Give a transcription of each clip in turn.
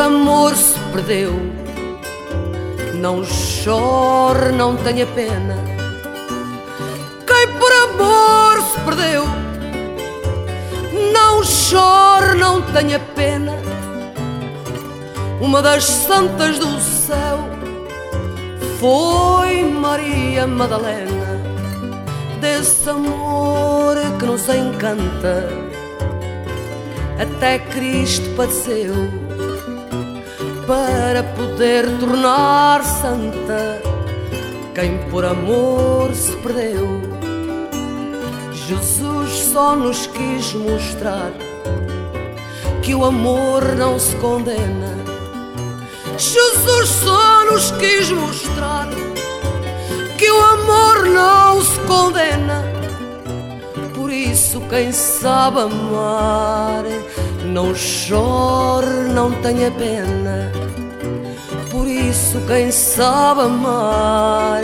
amor se perdeu. Não chore, não tenha pena. Quem por amor se perdeu, não chore, não tenha pena. Uma das santas do céu foi Maria Madalena, desse amor que nos encanta. Até Cristo padeceu para poder tornar santa quem por amor se perdeu. Jesus só nos quis mostrar que o amor não se condena. Jesus só nos quis mostrar que o amor não se condena. Por isso, quem sabe amar, não chore, não tenha pena. Isso, quem sabe amar,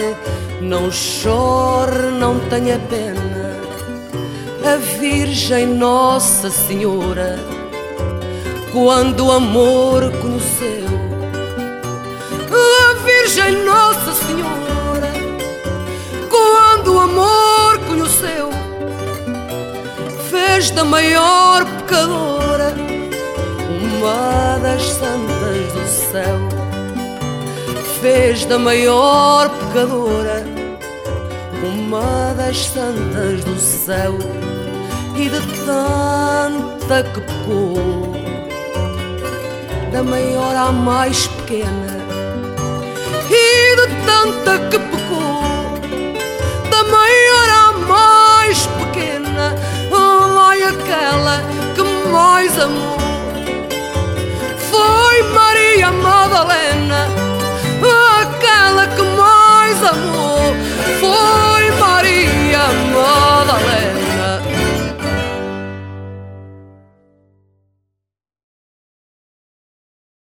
não chore, não tenha pena. A Virgem Nossa Senhora, quando o amor conheceu, a Virgem Nossa Senhora, quando o amor conheceu, fez da maior pecadora uma das santas do céu. Fez da maior pecadora uma das santas do céu e de tanta que pecou, da maior à mais pequena, e de tanta que pecou, da maior à mais pequena, vai aquela que mais amou. Foi Maria Madalena